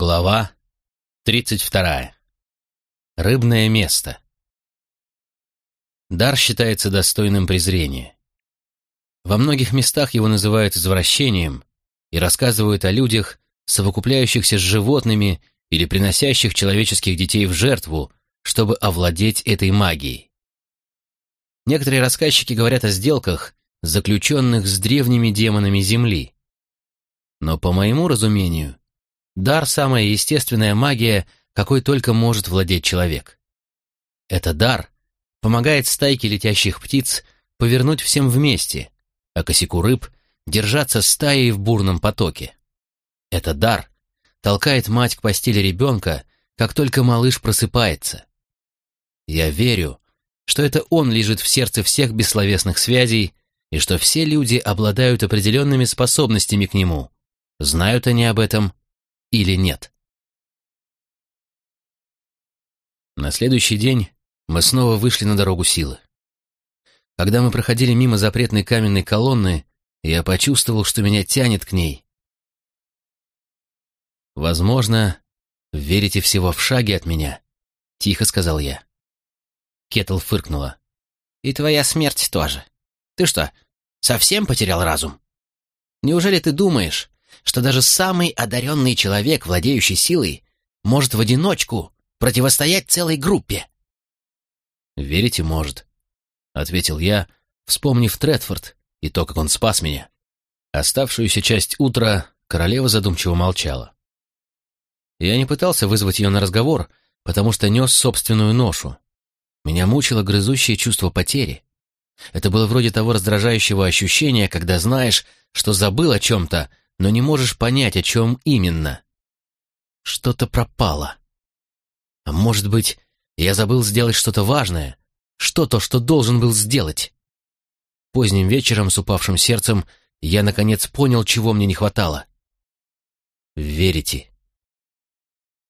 Глава 32. Рыбное место. Дар считается достойным презрения. Во многих местах его называют извращением и рассказывают о людях, совокупляющихся с животными или приносящих человеческих детей в жертву, чтобы овладеть этой магией. Некоторые рассказчики говорят о сделках, заключенных с древними демонами Земли. Но, по моему разумению, дар – самая естественная магия, какой только может владеть человек. Это дар помогает стайке летящих птиц повернуть всем вместе, а косяку рыб держаться стаей в бурном потоке. Это дар толкает мать к постели ребенка, как только малыш просыпается. Я верю, что это он лежит в сердце всех бессловесных связей и что все люди обладают определенными способностями к нему, знают они об этом или нет. На следующий день мы снова вышли на дорогу силы. Когда мы проходили мимо запретной каменной колонны, я почувствовал, что меня тянет к ней. «Возможно, верите всего в шаге от меня», — тихо сказал я. Кетл фыркнула. «И твоя смерть тоже. Ты что, совсем потерял разум? Неужели ты думаешь, что даже самый одаренный человек, владеющий силой, может в одиночку противостоять целой группе?» «Верите, может», — ответил я, вспомнив Тредфорд и то, как он спас меня. Оставшуюся часть утра королева задумчиво молчала. Я не пытался вызвать ее на разговор, потому что нес собственную ношу. Меня мучило грызущее чувство потери. Это было вроде того раздражающего ощущения, когда знаешь, что забыл о чем-то, но не можешь понять, о чем именно. Что-то пропало. А может быть, я забыл сделать что-то важное, что-то, что должен был сделать. Поздним вечером с упавшим сердцем я, наконец, понял, чего мне не хватало. Верите.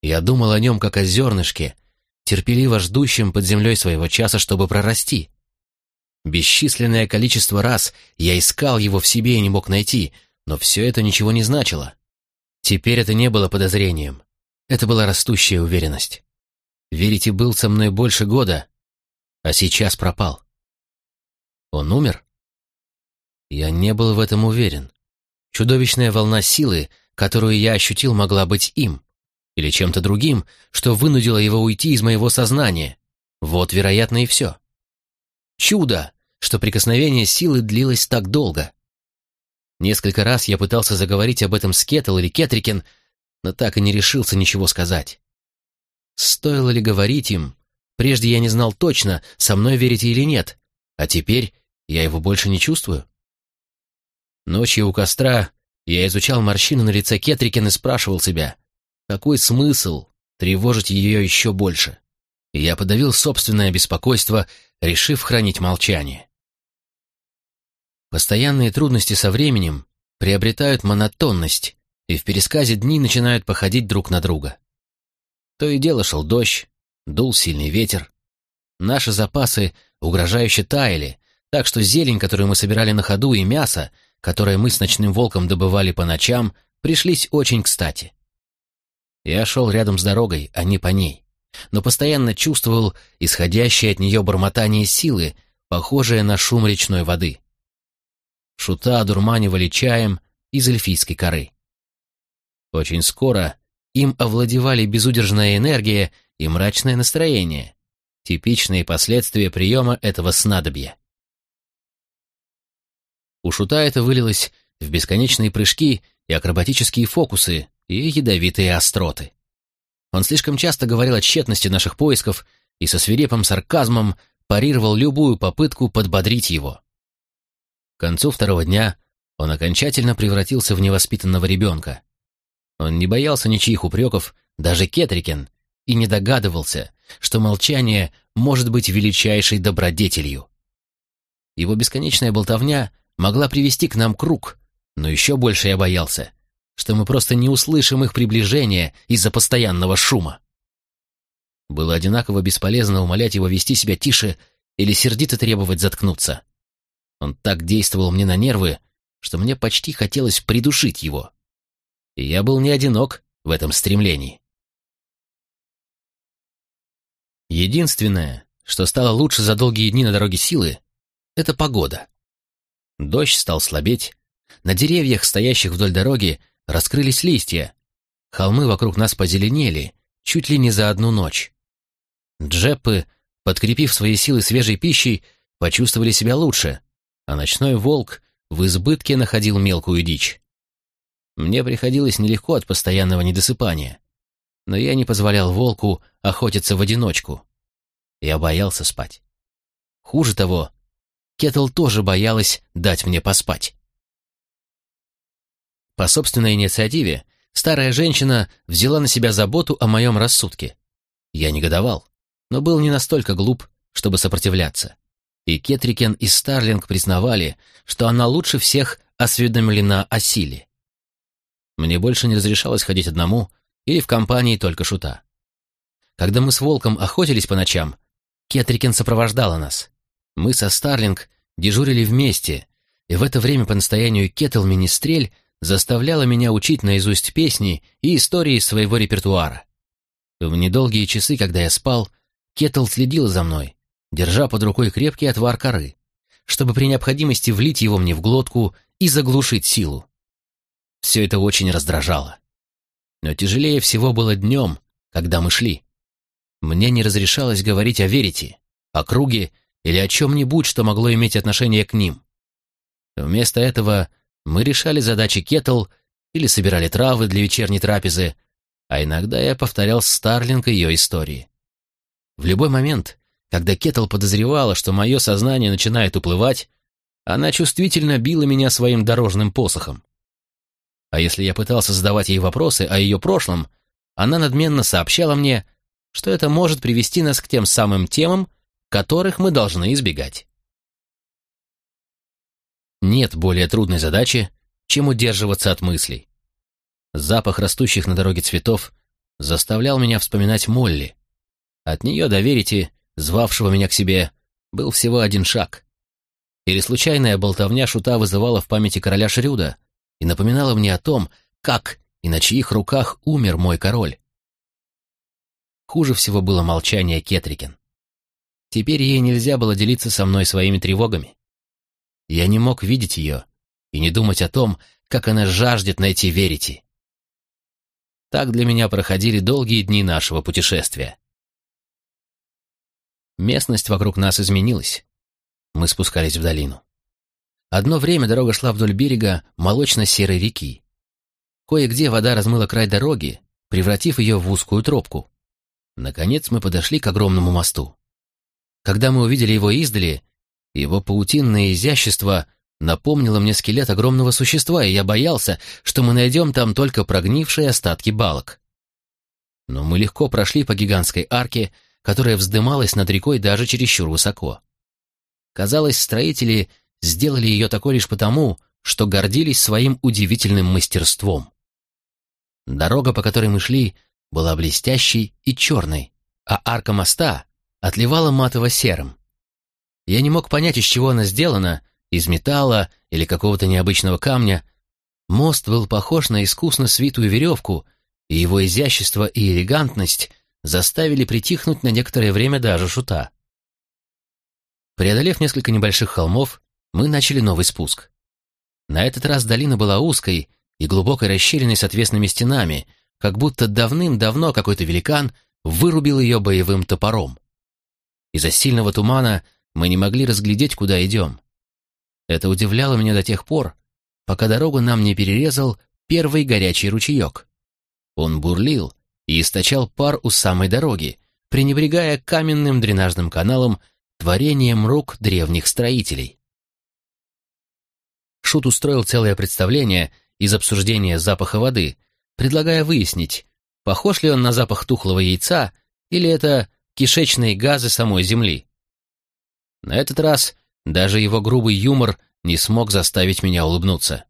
Я думал о нем, как о зернышке, терпеливо ждущем под землей своего часа, чтобы прорасти. Бесчисленное количество раз я искал его в себе и не мог найти, но все это ничего не значило. Теперь это не было подозрением. Это была растущая уверенность. Верите был со мной больше года, а сейчас пропал. Он умер? Я не был в этом уверен. Чудовищная волна силы, которую я ощутил, могла быть им или чем-то другим, что вынудило его уйти из моего сознания. Вот, вероятно, и все. Чудо, что прикосновение силы длилось так долго. Несколько раз я пытался заговорить об этом с Кеттл или Кетрикен, но так и не решился ничего сказать. Стоило ли говорить им? Прежде я не знал точно, со мной верите или нет, а теперь я его больше не чувствую. Ночью у костра я изучал морщины на лице Кетрикен и спрашивал себя — какой смысл тревожить ее еще больше? И я подавил собственное беспокойство, решив хранить молчание. Постоянные трудности со временем приобретают монотонность, и в пересказе дни начинают походить друг на друга. То и дело шел дождь, дул сильный ветер. Наши запасы угрожающе таяли, так что зелень, которую мы собирали на ходу, и мясо, которое мы с ночным волком добывали по ночам, пришлись очень кстати. Я шел рядом с дорогой, а не по ней, но постоянно чувствовал исходящее от нее бормотание силы, похожее на шум речной воды. Шута одурманивали чаем из эльфийской коры. Очень скоро им овладевали безудержная энергия и мрачное настроение, типичные последствия приема этого снадобья. У Шута это вылилось в бесконечные прыжки и акробатические фокусы, и ядовитые остроты. Он слишком часто говорил о тщетности наших поисков и со свирепым сарказмом парировал любую попытку подбодрить его. К концу второго дня он окончательно превратился в невоспитанного ребенка. Он не боялся ничьих упреков, даже Кетрикен, и не догадывался, что молчание может быть величайшей добродетелью. Его бесконечная болтовня могла привести к нам круг, но еще больше я боялся, что мы просто не услышим их приближения из-за постоянного шума. Было одинаково бесполезно умолять его вести себя тише или сердито требовать заткнуться. Он так действовал мне на нервы, что мне почти хотелось придушить его. И я был не одинок в этом стремлении. Единственное, что стало лучше за долгие дни на дороге силы, это погода. Дождь стал слабеть, на деревьях, стоящих вдоль дороги, раскрылись листья, холмы вокруг нас позеленели, чуть ли не за одну ночь. Джеппы, подкрепив свои силы свежей пищей, почувствовали себя лучше, а ночной волк в избытке находил мелкую дичь. Мне приходилось нелегко от постоянного недосыпания, но я не позволял волку охотиться в одиночку. Я боялся спать. Хуже того, Кетл тоже боялась дать мне поспать. По собственной инициативе старая женщина взяла на себя заботу о моем рассудке. Я негодовал, но был не настолько глуп, чтобы сопротивляться. И Кетрикен и Старлинг признавали, что она лучше всех осведомлена о силе. Мне больше не разрешалось ходить одному или в компании только шута. Когда мы с Волком охотились по ночам, Кетрикен сопровождала нас. Мы со Старлинг дежурили вместе, и в это время по настоянию Кетл Министрель заставляла меня учить наизусть песни и истории своего репертуара. В недолгие часы, когда я спал, Кетл следил за мной, держа под рукой крепкий отвар коры, чтобы при необходимости влить его мне в глотку и заглушить силу. Все это очень раздражало. Но тяжелее всего было днем, когда мы шли. Мне не разрешалось говорить о верите, о круге или о чем-нибудь, что могло иметь отношение к ним. Вместо этого мы решали задачи кетл или собирали травы для вечерней трапезы, а иногда я повторял Старлинг ее истории. В любой момент, когда кетл подозревала, что мое сознание начинает уплывать, она чувствительно била меня своим дорожным посохом. А если я пытался задавать ей вопросы о ее прошлом, она надменно сообщала мне, что это может привести нас к тем самым темам, которых мы должны избегать. Нет более трудной задачи, чем удерживаться от мыслей. Запах растущих на дороге цветов заставлял меня вспоминать Молли. От нее до Верити, звавшего меня к себе, был всего один шаг. Или случайная болтовня шута вызывала в памяти короля Шрюда и напоминала мне о том, как и на чьих руках умер мой король. Хуже всего было молчание Кетрикен. Теперь ей нельзя было делиться со мной своими тревогами. Я не мог видеть ее и не думать о том, как она жаждет найти Верити. Так для меня проходили долгие дни нашего путешествия. Местность вокруг нас изменилась. Мы спускались в долину. Одно время дорога шла вдоль берега молочно-серой реки. Кое-где вода размыла край дороги, превратив ее в узкую тропку. Наконец мы подошли к огромному мосту. Когда мы увидели его издали, его паутинное изящество напомнило мне скелет огромного существа, и я боялся, что мы найдем там только прогнившие остатки балок. Но мы легко прошли по гигантской арке, которая вздымалась над рекой даже чересчур высоко. Казалось, строители сделали ее такой лишь потому, что гордились своим удивительным мастерством. Дорога, по которой мы шли, была блестящей и черной, а арка моста отливала матово-серым. Я не мог понять, из чего она сделана, из металла или какого-то необычного камня. Мост был похож на искусно свитую веревку, и его изящество и элегантность заставили притихнуть на некоторое время даже шута. Преодолев несколько небольших холмов, мы начали новый спуск. На этот раз долина была узкой и глубокой расщелиной с отвесными стенами, как будто давным-давно какой-то великан вырубил ее боевым топором. Из-за сильного тумана мы не могли разглядеть, куда идем. Это удивляло меня до тех пор, пока дорогу нам не перерезал первый горячий ручеек. Он бурлил и источал пар у самой дороги, пренебрегая каменным дренажным каналом, творением рук древних строителей. Шут устроил целое представление из обсуждения запаха воды, предлагая выяснить, похож ли он на запах тухлого яйца или это кишечные газы самой Земли. На этот раз даже его грубый юмор не смог заставить меня улыбнуться.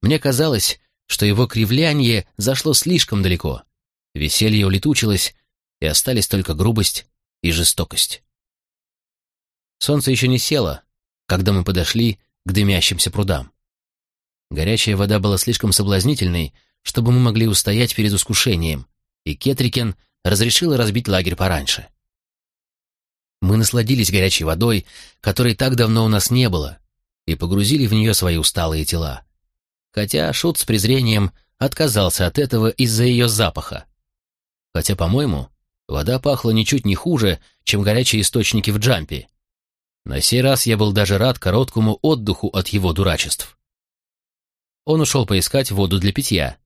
Мне казалось, что его кривляние зашло слишком далеко. Веселье улетучилось, и остались только грубость и жестокость. Солнце еще не село, когда мы подошли к дымящимся прудам. Горячая вода была слишком соблазнительной, чтобы мы могли устоять перед искушением, и Кетрикен разрешила разбить лагерь пораньше. Мы насладились горячей водой, которой так давно у нас не было, и погрузили в нее свои усталые тела. Хотя Шут с презрением отказался от этого из-за ее запаха. Хотя, по-моему, вода пахла ничуть не хуже, чем горячие источники в джампе. На сей раз я был даже рад короткому отдыху от его дурачеств. Он ушел поискать воду для питья.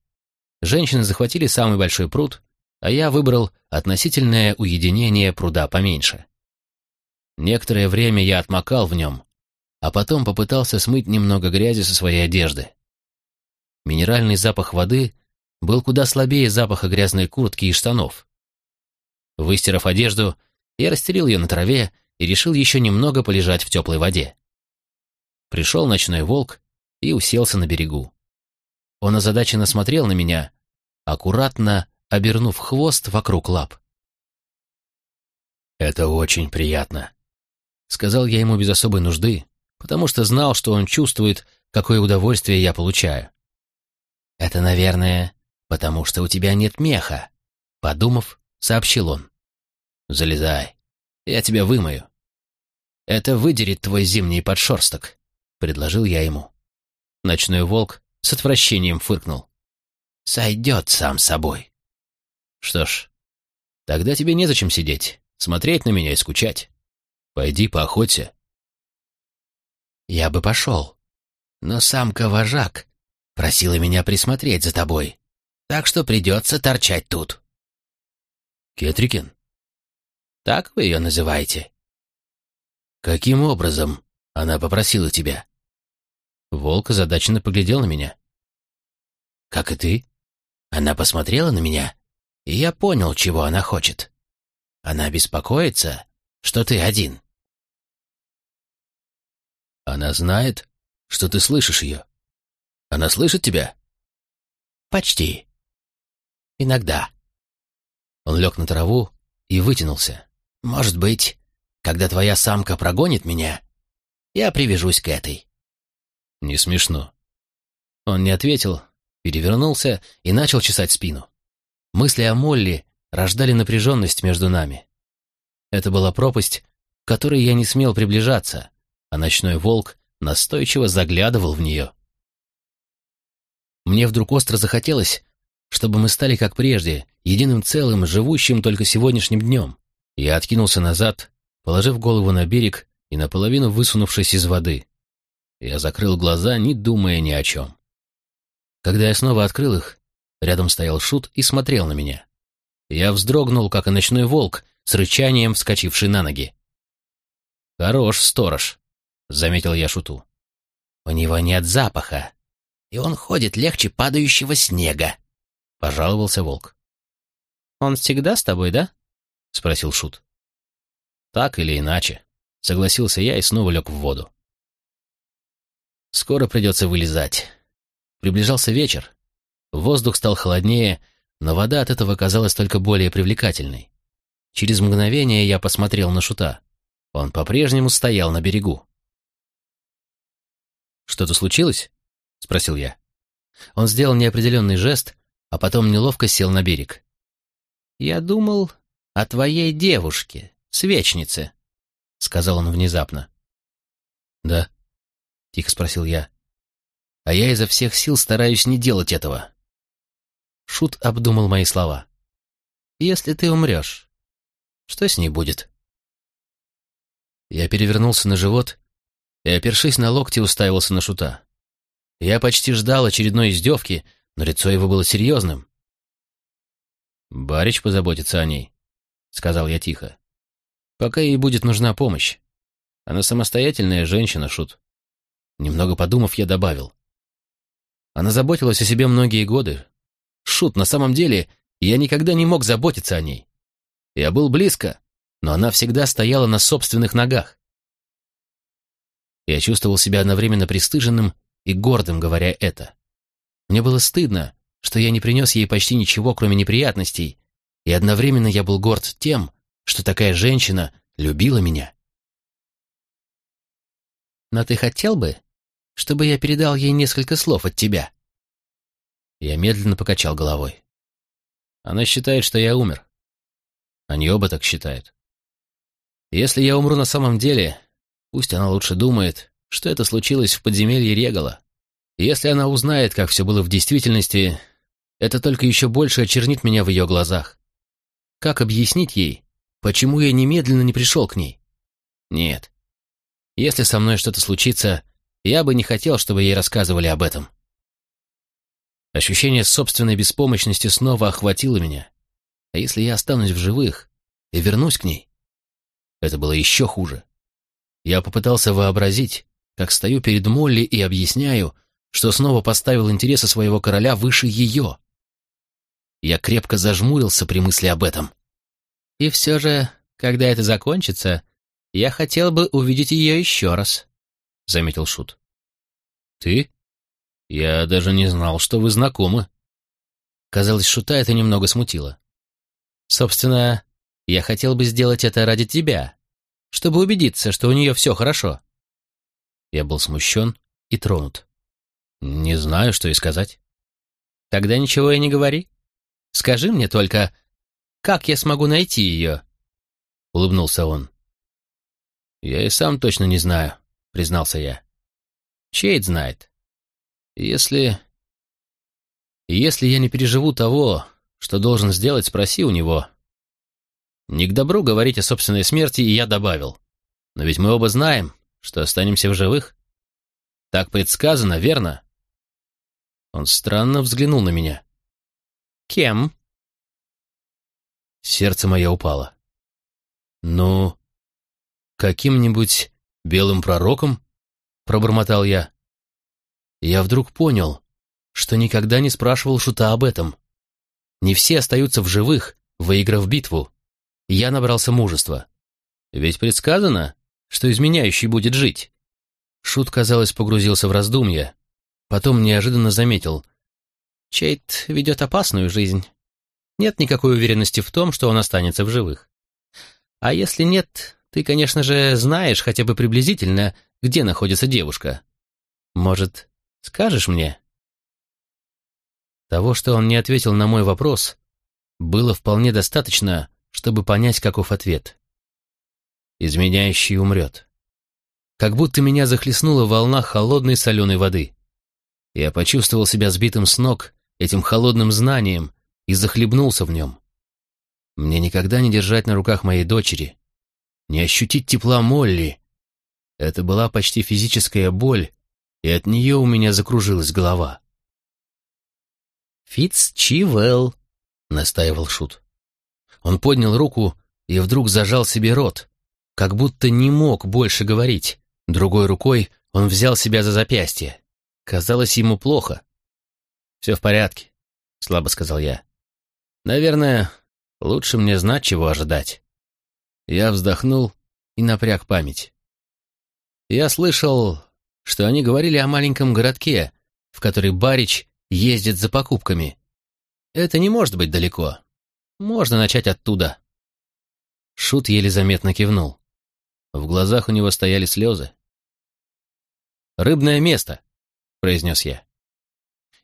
Женщины захватили самый большой пруд, а я выбрал относительное уединение пруда поменьше. Некоторое время я отмокал в нем, а потом попытался смыть немного грязи со своей одежды. Минеральный запах воды был куда слабее запаха грязной куртки и штанов. Выстирав одежду, я расстелил ее на траве и решил еще немного полежать в теплой воде. Пришел ночной волк и уселся на берегу. Он озадаченно смотрел на меня, аккуратно обернув хвост вокруг лап. «Это очень приятно», — сказал я ему без особой нужды, потому что знал, что он чувствует, какое удовольствие я получаю. «Это, наверное, потому что у тебя нет меха», — подумав, сообщил он. «Залезай, я тебя вымою». «Это выдерет твой зимний подшерсток», — предложил я ему. Ночной волк с отвращением фыркнул. «Сойдет сам собой». «Что ж, тогда тебе незачем сидеть, смотреть на меня и скучать. Пойди поохоться». «Я бы пошел, но самка-вожак просила меня присмотреть за тобой, так что придется торчать тут». «Кетрикин?» «Так вы ее называете?» «Каким образом она попросила тебя?» Волк озадаченно поглядел на меня. «Как и ты. Она посмотрела на меня, и я понял, чего она хочет. Она беспокоится, что ты один». «Она знает, что ты слышишь ее? Она слышит тебя?» «Почти. Иногда». Он лег на траву и вытянулся. «Может быть, когда твоя самка прогонит меня, я привяжусь к этой. Не смешно. Он не ответил, перевернулся и начал чесать спину. Мысли о Молли рождали напряженность между нами. Это была пропасть, к которой я не смел приближаться, а ночной волк настойчиво заглядывал в нее. Мне вдруг остро захотелось, чтобы мы стали как прежде, единым целым, живущим только сегодняшним днем. Я откинулся назад, положив голову на берег и наполовину высунувшись из воды. Я закрыл глаза, не думая ни о чем. Когда я снова открыл их, рядом стоял Шут и смотрел на меня. Я вздрогнул, как и ночной волк, с рычанием вскочивший на ноги. «Хорош, сторож», — заметил я Шуту. «У него нет запаха, и он ходит легче падающего снега», — пожаловался волк. «Он всегда с тобой, да?» — спросил Шут. «Так или иначе», — согласился я и снова лег в воду. Скоро придется вылезать. Приближался вечер. Воздух стал холоднее, но вода от этого казалась только более привлекательной. Через мгновение я посмотрел на Шута. Он по-прежнему стоял на берегу. «Что-то случилось?» — спросил я. Он сделал неопределенный жест, а потом неловко сел на берег. «Я думал о твоей девушке, свечнице», — сказал он внезапно. «Да», тихо спросил я. А я изо всех сил стараюсь не делать этого. Шут обдумал мои слова. Если ты умрешь, что с ней будет? Я перевернулся на живот и, опершись на локти, уставился на Шута. Я почти ждал очередной издевки, но лицо его было серьезным. «Барич позаботится о ней», — сказал я тихо. «Пока ей будет нужна помощь. Она самостоятельная женщина, Шут. Немного подумав, я добавил. Она заботилась о себе многие годы. Шут, на самом деле, я никогда не мог заботиться о ней. Я был близко, но она всегда стояла на собственных ногах. Я чувствовал себя одновременно пристыженным и гордым, говоря это. Мне было стыдно, что я не принес ей почти ничего, кроме неприятностей, и одновременно я был горд тем, что такая женщина любила меня. «Но ты хотел бы, чтобы я передал ей несколько слов от тебя?» Я медленно покачал головой. Она считает, что я умер. Они оба так считают. Если я умру на самом деле, пусть она лучше думает, что это случилось в подземелье Регала. Если она узнает, как все было в действительности, это только еще больше очернит меня в ее глазах. Как объяснить ей, почему я немедленно не пришел к ней? Нет. Если со мной что-то случится, я бы не хотел, чтобы ей рассказывали об этом. Ощущение собственной беспомощности снова охватило меня. А если я останусь в живых и вернусь к ней? Это было еще хуже. Я попытался вообразить, как стою перед Молли и объясняю, что снова поставил интересы своего короля выше ее. Я крепко зажмурился при мысли об этом. И все же, когда это закончится, я хотел бы увидеть ее еще раз, — заметил Шут. Ты? Я даже не знал, что вы знакомы. Казалось, Шута это немного смутило. Собственно, я хотел бы сделать это ради тебя, чтобы убедиться, что у нее все хорошо. Я был смущен и тронут. Не знаю, что и сказать. Тогда ничего и не говори. Скажи мне только, как я смогу найти ее?» Улыбнулся он. «Я и сам точно не знаю», — признался я. «Чейд знает. Если... Если я не переживу того, что должен сделать, спроси у него». Не к добру говорить о собственной смерти, и я добавил. Но ведь мы оба знаем, что останемся в живых. Так предсказано, верно? Он странно взглянул на меня. «Кем?» Сердце мое упало. «Ну, каким-нибудь белым пророком?» — пробормотал я. Я вдруг понял, что никогда не спрашивал Шута об этом. Не все остаются в живых, выиграв битву. Я набрался мужества. Ведь предсказано, что изменяющий будет жить. Шут, казалось, погрузился в раздумья. Потом неожиданно заметил. Чейт ведет опасную жизнь. Нет никакой уверенности в том, что он останется в живых. А если нет, ты, конечно же, знаешь хотя бы приблизительно, где находится девушка. Может, скажешь мне?» Того, что он не ответил на мой вопрос, было вполне достаточно, чтобы понять, каков ответ. Изменяющий умрет. Как будто меня захлестнула волна холодной соленой воды. Я почувствовал себя сбитым с ног этим холодным знанием, и захлебнулся в нем. Мне никогда не держать на руках моей дочери, не ощутить тепла Молли. Это была почти физическая боль, и от нее у меня закружилась голова. «Фитц Чивелл», — настаивал Шут. Он поднял руку и вдруг зажал себе рот, как будто не мог больше говорить. Другой рукой он взял себя за запястье. Казалось ему плохо. «Все в порядке», — слабо сказал я. Наверное, лучше мне знать, чего ожидать. Я вздохнул и напряг память. Я слышал, что они говорили о маленьком городке, в который Барич ездит за покупками. Это не может быть далеко. Можно начать оттуда. Шут еле заметно кивнул. В глазах у него стояли слезы. «Рыбное место», — произнес я.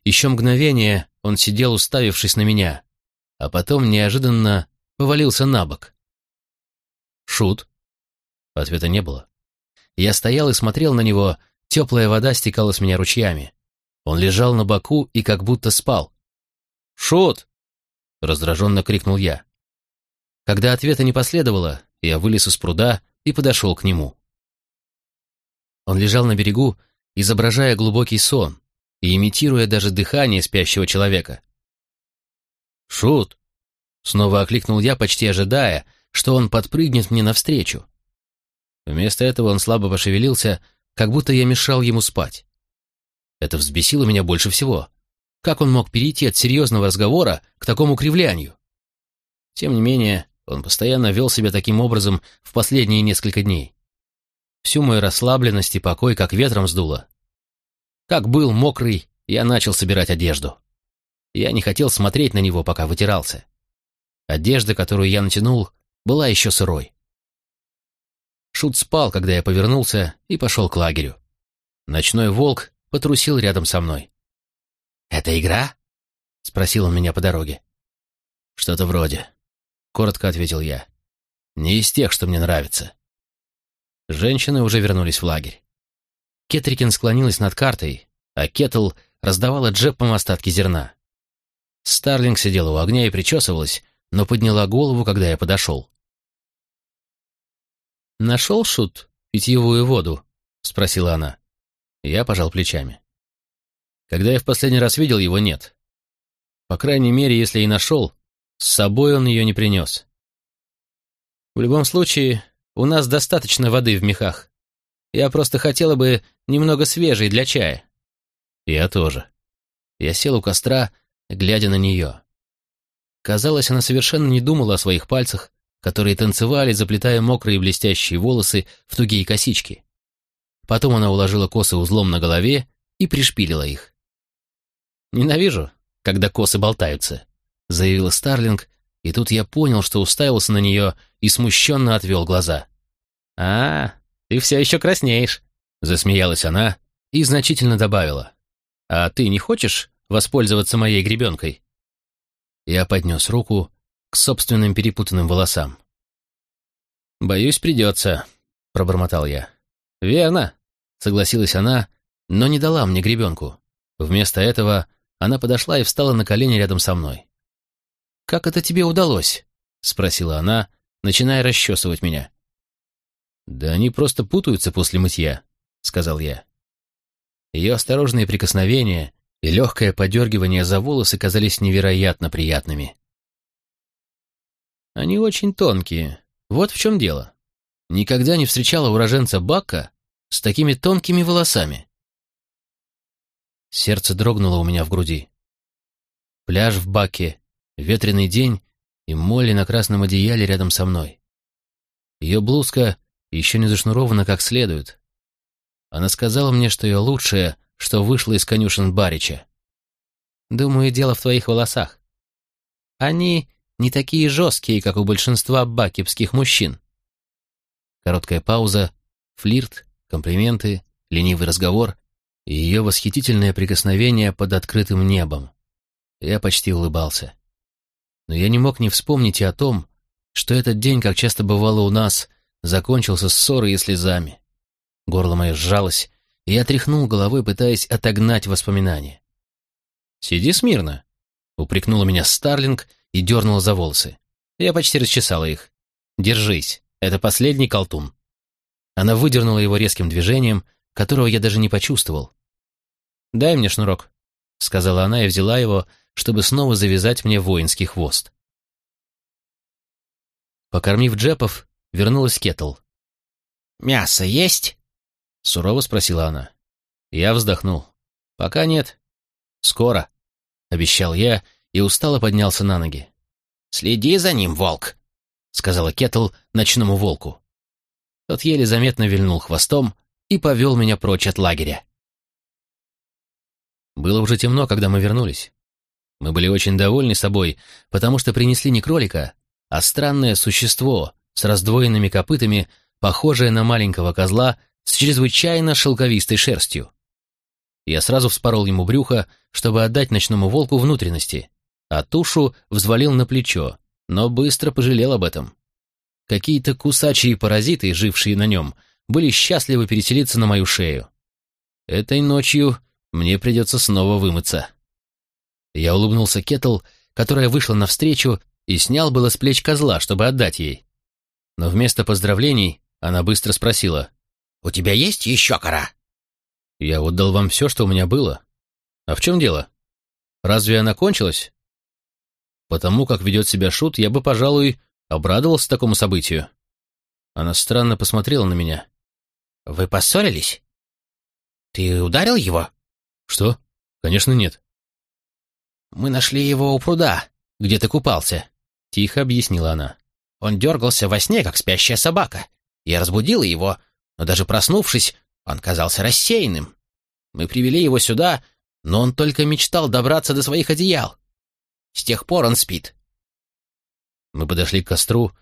Еще мгновение он сидел, уставившись на меня, а потом неожиданно повалился на бок. «Шут?» Ответа не было. Я стоял и смотрел на него, теплая вода стекала с меня ручьями. Он лежал на боку и как будто спал. «Шут!» — раздраженно крикнул я. Когда ответа не последовало, я вылез из пруда и подошел к нему. Он лежал на берегу, изображая глубокий сон и имитируя даже дыхание спящего человека. «Шут!» — снова окликнул я, почти ожидая, что он подпрыгнет мне навстречу. Вместо этого он слабо пошевелился, как будто я мешал ему спать. Это взбесило меня больше всего. Как он мог перейти от серьезного разговора к такому кривлянию? Тем не менее, он постоянно вел себя таким образом в последние несколько дней. Всю мою расслабленность и покой как ветром сдуло. Как был мокрый, я начал собирать одежду. Я не хотел смотреть на него, пока вытирался. Одежда, которую я натянул, была еще сырой. Шут спал, когда я повернулся и пошел к лагерю. Ночной волк потрусил рядом со мной. «Это игра?» — спросил он меня по дороге. «Что-то вроде», — коротко ответил я. «Не из тех, что мне нравится». Женщины уже вернулись в лагерь. Кетрикин склонилась над картой, а Кетл раздавала Джеппам остатки зерна. Старлинг сидела у огня и причесывалась, но подняла голову, когда я подошел. «Нашел, Шут, питьевую воду?» — спросила она. Я пожал плечами. Когда я в последний раз видел его, нет. По крайней мере, если и нашел, с собой он ее не принес. В любом случае, у нас достаточно воды в мехах. Я просто хотела бы немного свежей для чая. Я тоже. Я сел у костра, глядя на нее. Казалось, она совершенно не думала о своих пальцах, которые танцевали, заплетая мокрые блестящие волосы в тугие косички. Потом она уложила косы узлом на голове и пришпилила их. «Ненавижу, когда косы болтаются», — заявила Старлинг, и тут я понял, что уставился на нее и смущенно отвел глаза. «А, ты все еще краснеешь», — засмеялась она и значительно добавила. «А ты не хочешь воспользоваться моей гребенкой?» Я поднес руку к собственным перепутанным волосам. «Боюсь, придется», — пробормотал я. «Верно», — согласилась она, но не дала мне гребенку. Вместо этого она подошла и встала на колени рядом со мной. «Как это тебе удалось?» — спросила она, начиная расчесывать меня. «Да они просто путаются после мытья», — сказал я. Ее осторожные прикосновения и легкое подергивание за волосы казались невероятно приятными. «Они очень тонкие. Вот в чем дело. Никогда не встречала уроженца Бакка с такими тонкими волосами. Сердце дрогнуло у меня в груди. Пляж в Баке, ветреный день и Молли на красном одеяле рядом со мной. Ее блузка еще не зашнурована как следует. Она сказала мне, что ее лучшее, что вышло из конюшен Барича. Думаю, дело в твоих волосах. Они не такие жесткие, как у большинства бакипских мужчин. Короткая пауза, флирт, комплименты, ленивый разговор и ее восхитительное прикосновение под открытым небом. Я почти улыбался. Но я не мог не вспомнить и о том, что этот день, как часто бывало у нас, закончился ссорой и слезами. Горло мое сжалось, и я тряхнул головой, пытаясь отогнать воспоминания. «Сиди смирно», — упрекнула меня Старлинг и дернула за волосы. Я почти расчесала их. «Держись, это последний колтун». Она выдернула его резким движением, которого я даже не почувствовал. «Дай мне шнурок», — сказала она и взяла его, чтобы снова завязать мне воинский хвост. Покормив джепов, вернулась Кетл. «Мясо есть?» — сурово спросила она. Я вздохнул. «Пока нет. Скоро», — обещал я и устало поднялся на ноги. «Следи за ним, волк», — сказала Кетл ночному волку. Тот еле заметно вильнул хвостом и повел меня прочь от лагеря. Было уже темно, когда мы вернулись. Мы были очень довольны собой, потому что принесли не кролика, а странное существо с раздвоенными копытами, похожее на маленького козла с чрезвычайно шелковистой шерстью. Я сразу вспорол ему брюхо, чтобы отдать ночному волку внутренности, а тушу взвалил на плечо, но быстро пожалел об этом. Какие-то кусачие паразиты, жившие на нем, были счастливы переселиться на мою шею. Этой ночью мне придется снова вымыться. Я улыбнулся Кетл, которая вышла навстречу и снял было с плеч козла, чтобы отдать ей. Но вместо поздравлений она быстро спросила. «У тебя есть еще кора?» «Я отдал вам все, что у меня было. А в чем дело? Разве она кончилась?» Потому как ведет себя Шут, я бы, пожалуй, обрадовался такому событию. Она странно посмотрела на меня. «Вы поссорились? Ты ударил его?» «Что? Конечно, нет». «Мы нашли его у пруда, где ты купался», — тихо объяснила она. «Он дергался во сне, как спящая собака. Я разбудила его, но даже проснувшись, он казался рассеянным. Мы привели его сюда, но он только мечтал добраться до своих одеял. С тех пор он спит». Мы подошли к костру,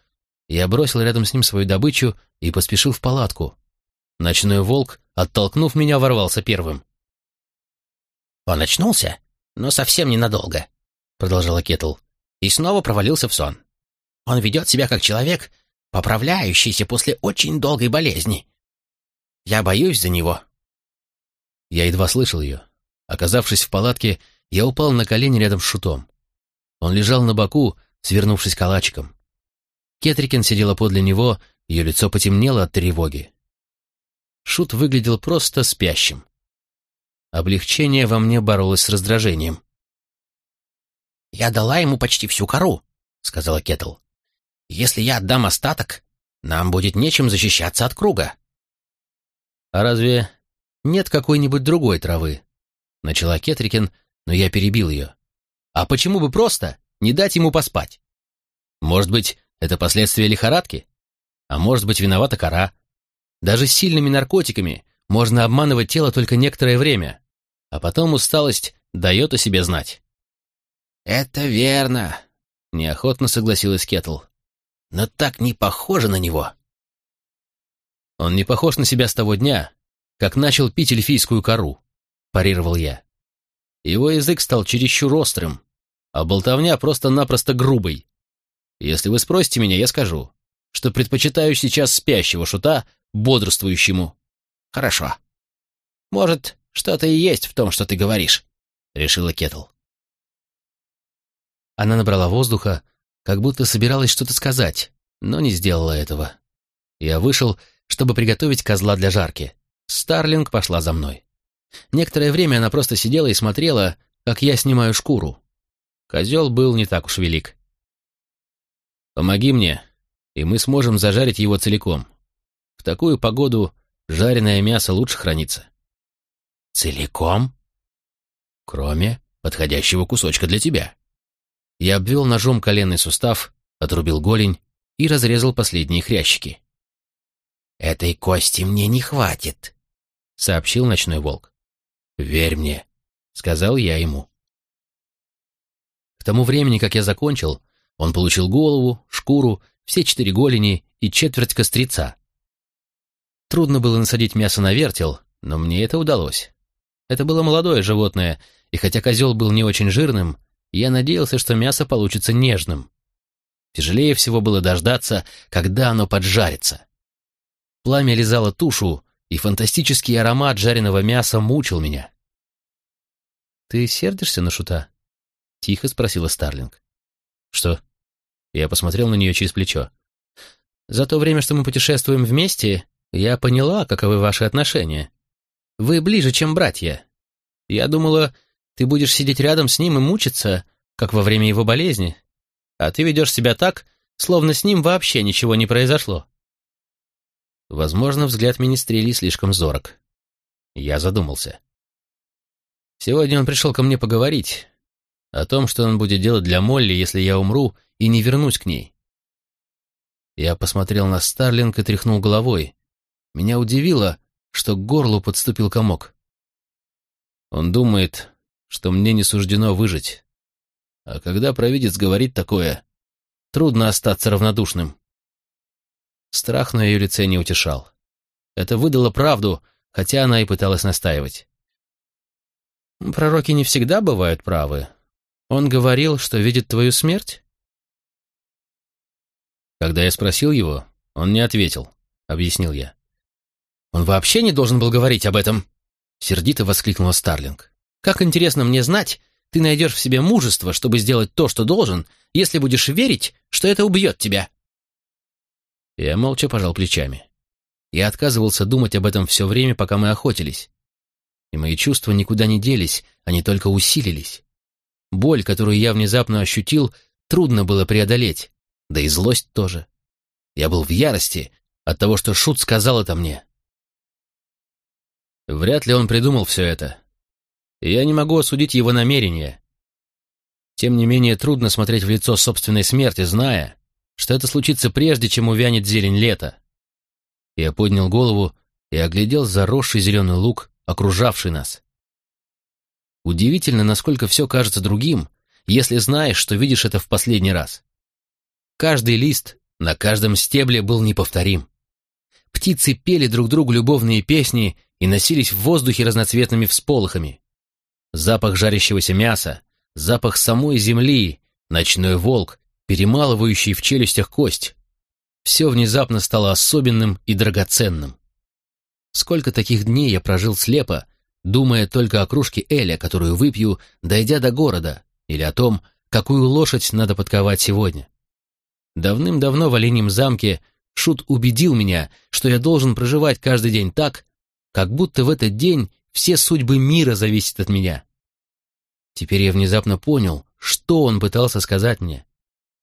я бросил рядом с ним свою добычу и поспешил в палатку. Ночной волк, оттолкнув меня, ворвался первым. Он очнулся, но совсем ненадолго. продолжала Кетл, — «и снова провалился в сон. Он ведет себя как человек, поправляющийся после очень долгой болезни. Я боюсь за него». Я едва слышал ее. Оказавшись в палатке, я упал на колени рядом с Шутом. Он лежал на боку, свернувшись калачиком. Кетрикен сидела подле него, ее лицо потемнело от тревоги. Шут выглядел просто спящим. Облегчение во мне боролось с раздражением. «Я дала ему почти всю кору», — сказала Кетл. «Если я отдам остаток, нам будет нечем защищаться от круга». «А разве нет какой-нибудь другой травы?» — начала Кетрикен, но я перебил ее. «А почему бы просто не дать ему поспать? Может быть, это последствия лихорадки? А может быть, виновата кора? Даже с сильными наркотиками можно обманывать тело только некоторое время, а потом усталость дает о себе знать. «Это верно», — неохотно согласилась Кетл. «Но так не похоже на него». «Он не похож на себя с того дня, как начал пить эльфийскую кору», — парировал я. Его язык стал чересчур острым, а болтовня просто-напросто грубой. Если вы спросите меня, я скажу, что предпочитаю сейчас спящего шута бодрствующему. Хорошо. Может, что-то и есть в том, что ты говоришь, решила Кетл. Она набрала воздуха, как будто собиралась что-то сказать, но не сделала этого. Я вышел, чтобы приготовить козла для жарки. Старлинг пошла за мной. Некоторое время она просто сидела и смотрела, как я снимаю шкуру. Козел был не так уж велик. «Помоги мне, и мы сможем зажарить его целиком. В такую погоду жареное мясо лучше хранится». «Целиком?» «Кроме подходящего кусочка для тебя». Я обвел ножом коленный сустав, отрубил голень и разрезал последние хрящики. «Этой кости мне не хватит», — сообщил ночной волк. «Верь мне», — сказал я ему. К тому времени, как я закончил, он получил голову, шкуру, все четыре голени и четверть кострица. Трудно было насадить мясо на вертел, но мне это удалось. Это было молодое животное, и хотя козел был не очень жирным, я надеялся, что мясо получится нежным. Тяжелее всего было дождаться, когда оно поджарится. Пламя лизало тушу, и фантастический аромат жареного мяса мучил меня. «Ты сердишься на шута?» — тихо спросила Старлинг. «Что?» Я посмотрел на нее через плечо. «За то время, что мы путешествуем вместе, я поняла, каковы ваши отношения. Вы ближе, чем братья. Я думала, ты будешь сидеть рядом с ним и мучиться, как во время его болезни. А ты ведешь себя так, словно с ним вообще ничего не произошло». Возможно, взгляд министрели слишком зорок. Я задумался. Сегодня он пришел ко мне поговорить о том, что он будет делать для Молли, если я умру и не вернусь к ней. Я посмотрел на Старлинг и тряхнул головой. Меня удивило, что к горлу подступил комок. Он думает, что мне не суждено выжить. А когда провидец говорит такое, трудно остаться равнодушным. Страх на ее лице не утешал. Это выдало правду, хотя она и пыталась настаивать. «Пророки не всегда бывают правы. Он говорил, что видит твою смерть?» Когда я спросил его, он не ответил, объяснил я. «Он вообще не должен был говорить об этом!» Сердито воскликнула Старлинг. «Как интересно мне знать, ты найдешь в себе мужество, чтобы сделать то, что должен, если будешь верить, что это убьет тебя!» Я молча пожал плечами. Я отказывался думать об этом все время, пока мы охотились. И мои чувства никуда не делись, они только усилились. Боль, которую я внезапно ощутил, трудно было преодолеть, да и злость тоже. Я был в ярости от того, что Шут сказал это мне. Вряд ли он придумал все это. Я не могу осудить его намерения. Тем не менее, трудно смотреть в лицо собственной смерти, зная, что это случится прежде, чем увянет зелень лета. Я поднял голову и оглядел заросший зеленый луг, окружавший нас. Удивительно, насколько все кажется другим, если знаешь, что видишь это в последний раз. Каждый лист на каждом стебле был неповторим. Птицы пели друг другу любовные песни и носились в воздухе разноцветными всполохами. Запах жарящегося мяса, запах самой земли, ночной волк, перемалывающий в челюстях кость. Все внезапно стало особенным и драгоценным. Сколько таких дней я прожил слепо, думая только о кружке Эля, которую выпью, дойдя до города, или о том, какую лошадь надо подковать сегодня. Давным-давно в Оленьем замке Шут убедил меня, что я должен проживать каждый день так, как будто в этот день все судьбы мира зависят от меня. Теперь я внезапно понял, что он пытался сказать мне.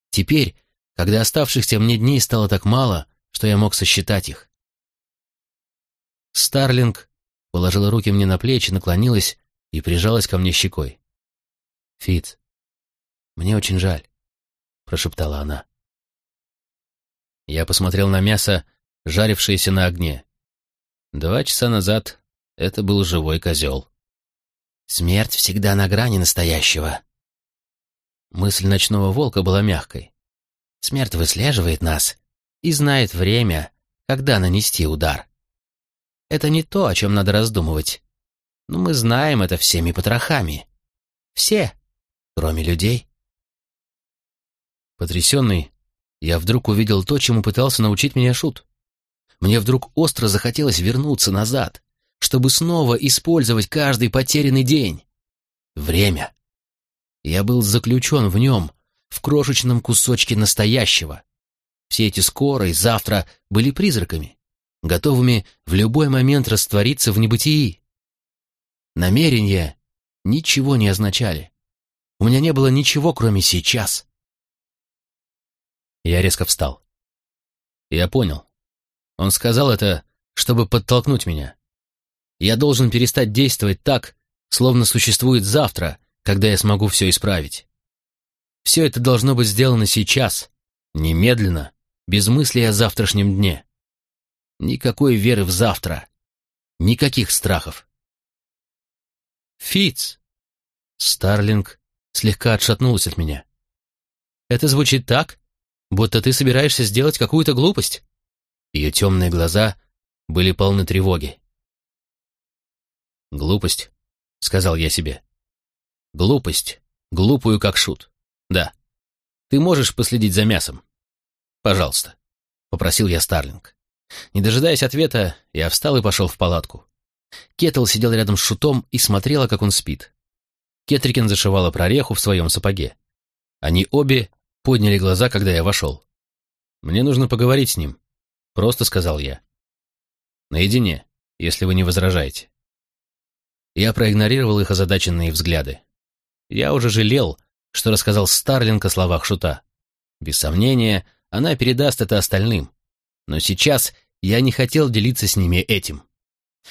Теперь, когда оставшихся мне дней стало так мало, что я мог сосчитать их. Старлинг положила руки мне на плечи, наклонилась и прижалась ко мне щекой. «Фиц, мне очень жаль», — прошептала она. Я посмотрел на мясо, жарившееся на огне. Два часа назад это был живой козел. Смерть всегда на грани настоящего. Мысль ночного волка была мягкой. Смерть выслеживает нас и знает время, когда нанести удар. Это не то, о чем надо раздумывать. Но мы знаем это всеми потрохами. Все, кроме людей. Потрясенный, я вдруг увидел то, чему пытался научить меня Шут. Мне вдруг остро захотелось вернуться назад, чтобы снова использовать каждый потерянный день. Время. Я был заключен в нем, в крошечном кусочке настоящего. Все эти скоро и завтра были призраками, готовыми в любой момент раствориться в небытии. Намерения ничего не означали. У меня не было ничего, кроме сейчас. Я резко встал. Я понял. Он сказал это, чтобы подтолкнуть меня. Я должен перестать действовать так, словно существует завтра, когда я смогу все исправить. Все это должно быть сделано сейчас, немедленно, без мысли о завтрашнем дне. Никакой веры в завтра. Никаких страхов. Фиц! Старлинг слегка отшатнулась от меня. Это звучит так, будто ты собираешься сделать какую-то глупость». Ее темные глаза были полны тревоги. «Глупость», — сказал я себе. «Глупость, глупую как шут. Да. Ты можешь последить за мясом? Пожалуйста», — попросил я Старлинг. Не дожидаясь ответа, я встал и пошел в палатку. Кетл сидел рядом с шутом и смотрела, как он спит. Кетрикин зашивала прореху в своем сапоге. Они обе подняли глаза, когда я вошел. «Мне нужно поговорить с ним», — просто сказал я. «Наедине, если вы не возражаете». Я проигнорировал их озадаченные взгляды. Я уже жалел, что рассказал Старлинг о словах Шута. Без сомнения, она передаст это остальным. Но сейчас я не хотел делиться с ними этим.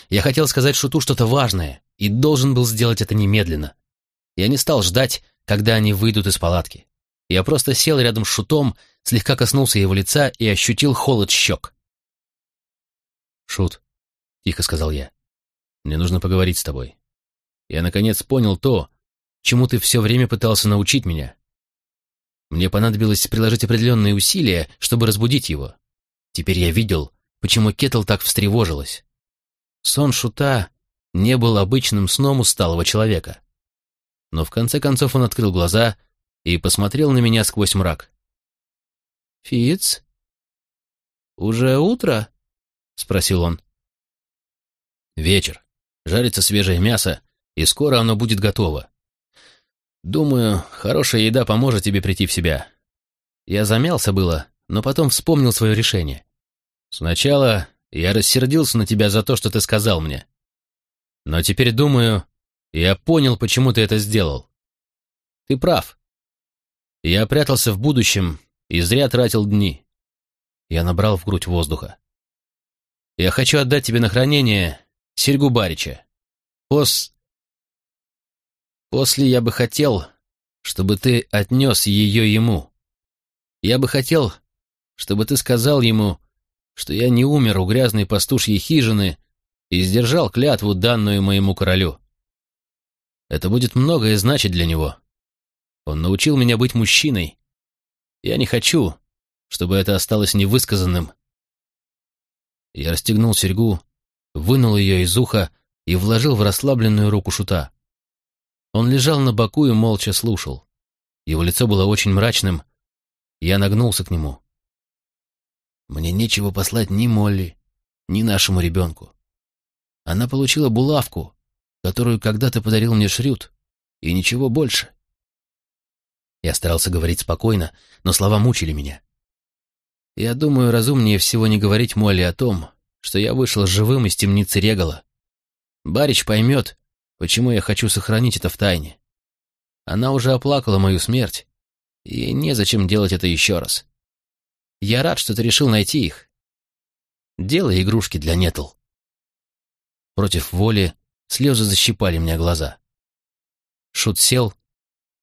Я хотел сказать Шуту что-то важное и должен был сделать это немедленно. Я не стал ждать, когда они выйдут из палатки. Я просто сел рядом с Шутом, слегка коснулся его лица и ощутил холод щек. «Шут», — тихо сказал я, — «мне нужно поговорить с тобой. Я, наконец, понял то, чему ты все время пытался научить меня. Мне понадобилось приложить определенные усилия, чтобы разбудить его. Теперь я видел, почему Кетл так встревожилась. Сон Шута не был обычным сном усталого человека. Но в конце концов он открыл глаза и посмотрел на меня сквозь мрак. «Фиц? Уже утро?» — спросил он. «Вечер. Жарится свежее мясо, и скоро оно будет готово. Думаю, хорошая еда поможет тебе прийти в себя. Я замялся было, но потом вспомнил свое решение. Сначала я рассердился на тебя за то, что ты сказал мне. Но теперь думаю, я понял, почему ты это сделал. Ты прав. Я прятался в будущем и зря тратил дни. Я набрал в грудь воздуха. Я хочу отдать тебе на хранение серьгу Барича. Пос... После я бы хотел, чтобы ты отнес ее ему. Я бы хотел, чтобы ты сказал ему, что я не умер у грязной пастушьей хижины и сдержал клятву, данную моему королю. Это будет многое значить для него. Он научил меня быть мужчиной. Я не хочу, чтобы это осталось невысказанным. Я расстегнул серьгу, вынул ее из уха и вложил в расслабленную руку шута. Он лежал на боку и молча слушал. Его лицо было очень мрачным. Я нагнулся к нему. Мне нечего послать ни Молли, ни нашему ребенку. Она получила булавку, которую когда-то подарил мне Шрют, и ничего больше. Я старался говорить спокойно, но слова мучили меня. Я думаю, разумнее всего не говорить Молли о том, что я вышел живым из темницы Регала. Барич поймет, почему я хочу сохранить это в тайне. Она уже оплакала мою смерть, и незачем делать это еще раз. Я рад, что ты решил найти их. Делай игрушки для Нетл. Против воли слезы защипали мне глаза. Шут сел,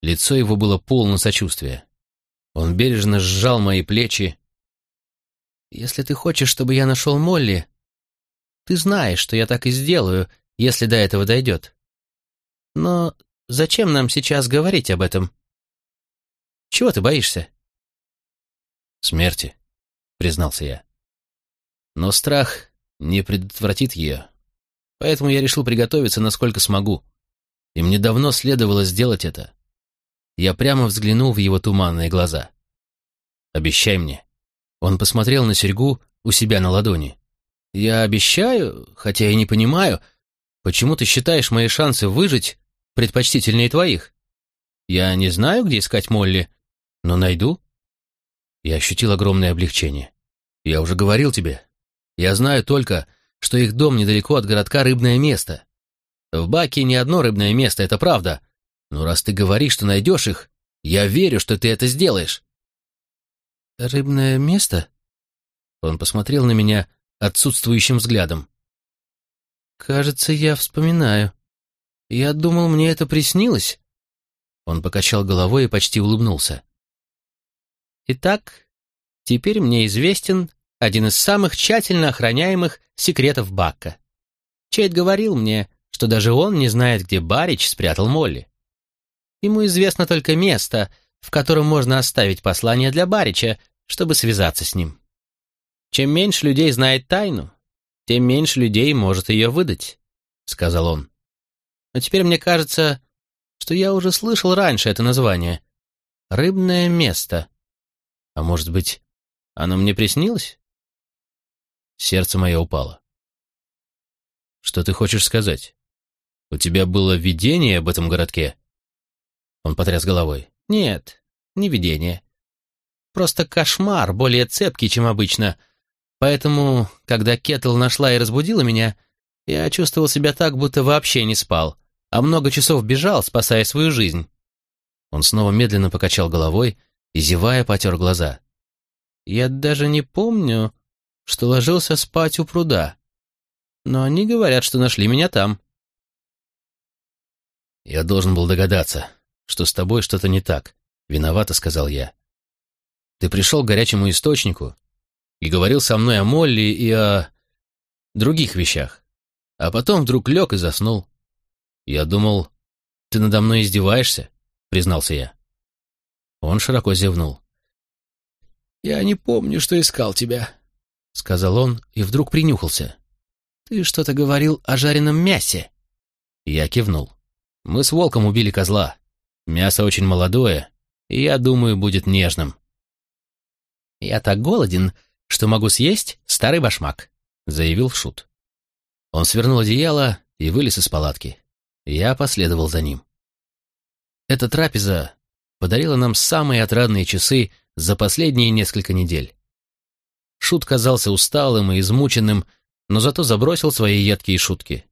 лицо его было полно сочувствия. Он бережно сжал мои плечи. «Если ты хочешь, чтобы я нашел Молли, ты знаешь, что я так и сделаю, если до этого дойдет. Но зачем нам сейчас говорить об этом? Чего ты боишься?» «Смерти», — признался я. «Но страх не предотвратит ее. Поэтому я решил приготовиться, насколько смогу. И мне давно следовало сделать это. Я прямо взглянул в его туманные глаза. «Обещай мне». Он посмотрел на серьгу у себя на ладони. «Я обещаю, хотя и не понимаю, почему ты считаешь мои шансы выжить предпочтительнее твоих. Я не знаю, где искать Молли, но найду». Я ощутил огромное облегчение. «Я уже говорил тебе. Я знаю только, что их дом недалеко от городка Рыбное место. В Баке не одно рыбное место, это правда. Но раз ты говоришь, что найдешь их, я верю, что ты это сделаешь. Рыбное место? Он посмотрел на меня отсутствующим взглядом. Кажется, я вспоминаю. Я думал, мне это приснилось. Он покачал головой и почти улыбнулся. Итак, теперь мне известен один из самых тщательно охраняемых секретов Бакка. Чейд говорил мне, что даже он не знает, где Барич спрятал Молли. Ему известно только место, в котором можно оставить послание для Барича, чтобы связаться с ним. Чем меньше людей знает тайну, тем меньше людей может ее выдать, — сказал он. Но теперь мне кажется, что я уже слышал раньше это название. Рыбное место. А может быть, оно мне приснилось? Сердце мое упало. «Что ты хочешь сказать? У тебя было видение об этом городке?» Он потряс головой. «Нет, не видение. Просто кошмар, более цепкий, чем обычно. Поэтому, когда Кетл нашла и разбудила меня, я чувствовал себя так, будто вообще не спал, а много часов бежал, спасая свою жизнь». Он снова медленно покачал головой и, зевая, потер глаза. «Я даже не помню, что ложился спать у пруда. Но они говорят, что нашли меня там. «Я должен был догадаться, что с тобой что-то не так», — виновато сказал я. «Ты пришел к горячему источнику и говорил со мной о Молли и о других вещах, а потом вдруг лег и заснул. Я думал, ты надо мной издеваешься», — признался я. Он широко зевнул. «Я не помню, что искал тебя», — сказал он и вдруг принюхался. «Ты что-то говорил о жареном мясе?» Я кивнул. «Мы с волком убили козла. Мясо очень молодое, и я думаю, будет нежным». «Я так голоден, что могу съесть старый башмак», — заявил Шут. Он свернул одеяло и вылез из палатки. Я последовал за ним. Эта трапеза подарила нам самые отрадные часы за последние несколько недель. Шут казался усталым и измученным, но зато забросил свои едкие шутки.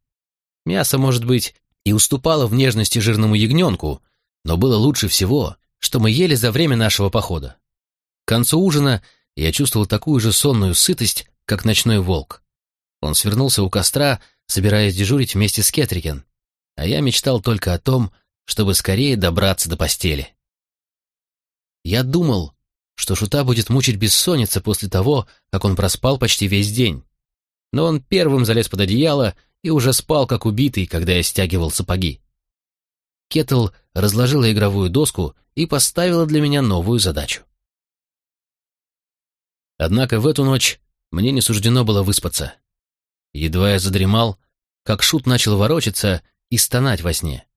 Мясо, может быть, и уступало в нежности жирному ягненку, но было лучше всего, что мы ели за время нашего похода. Концу ужина я чувствовал такую же сонную сытость, как ночной волк. Он свернулся у костра, собираясь дежурить вместе с Кетрикен, а я мечтал только о том, чтобы скорее добраться до постели. Я думал, что Шута будет мучить бессонница после того, как он проспал почти весь день. Но он первым залез под одеяло и уже спал, как убитый, когда я стягивал сапоги. Кетл разложила игровую доску и поставила для меня новую задачу. Однако в эту ночь мне не суждено было выспаться. Едва я задремал, как Шут начал ворочаться и стонать во сне.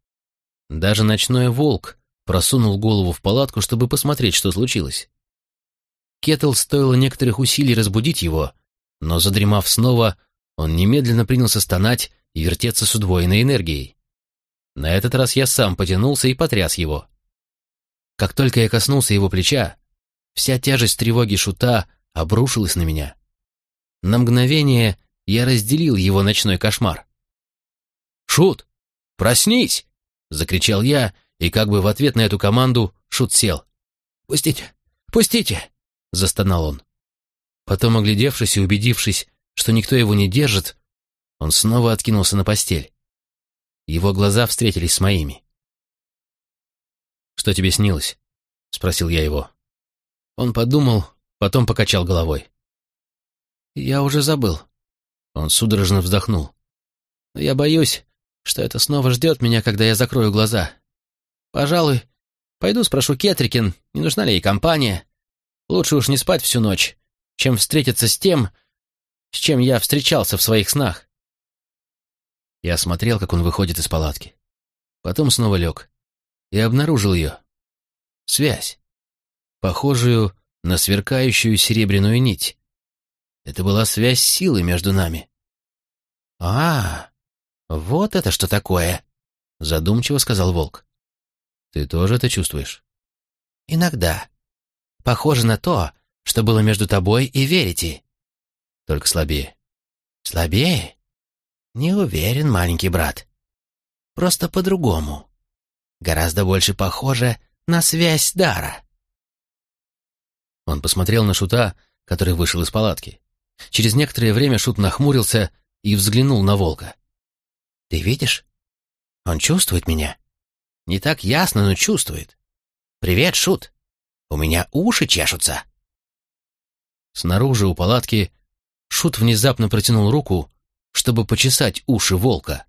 Даже ночной волк просунул голову в палатку, чтобы посмотреть, что случилось. Кетл стоило некоторых усилий разбудить его, но, задремав снова, он немедленно принялся стонать и вертеться с удвоенной энергией. На этот раз я сам потянулся и потряс его. Как только я коснулся его плеча, вся тяжесть тревоги шута обрушилась на меня. На мгновение я разделил его ночной кошмар. «Шут, проснись!» — закричал я, и как бы в ответ на эту команду Шут сел. «Пустите! Пустите!» — застонал он. Потом, оглядевшись и убедившись, что никто его не держит, он снова откинулся на постель. Его глаза встретились с моими. «Что тебе снилось?» — спросил я его. Он подумал, потом покачал головой. «Я уже забыл». Он судорожно вздохнул. «Но я боюсь, что это снова ждет меня, когда я закрою глаза. Пожалуй, пойду спрошу Кетрикин, не нужна ли ей компания. Лучше уж не спать всю ночь, чем встретиться с тем, с чем я встречался в своих снах». Я смотрел, как он выходит из палатки. Потом снова лег и обнаружил ее. Связь. Похожую на сверкающую серебряную нить. Это была связь силы между нами. «А, вот это что такое!» — задумчиво сказал волк. «Ты тоже это чувствуешь?» «Иногда. Похоже на то, что было между тобой и Верити. Только слабее». «Слабее? Не уверен, маленький брат. Просто по-другому. Гораздо больше похоже на связь дара». Он посмотрел на Шута, который вышел из палатки. Через некоторое время Шут нахмурился и взглянул на волка. «Ты видишь? Он чувствует меня. Не так ясно, но чувствует. Привет, Шут. У меня уши чешутся». Снаружи у палатки Шут внезапно протянул руку, чтобы почесать уши волка.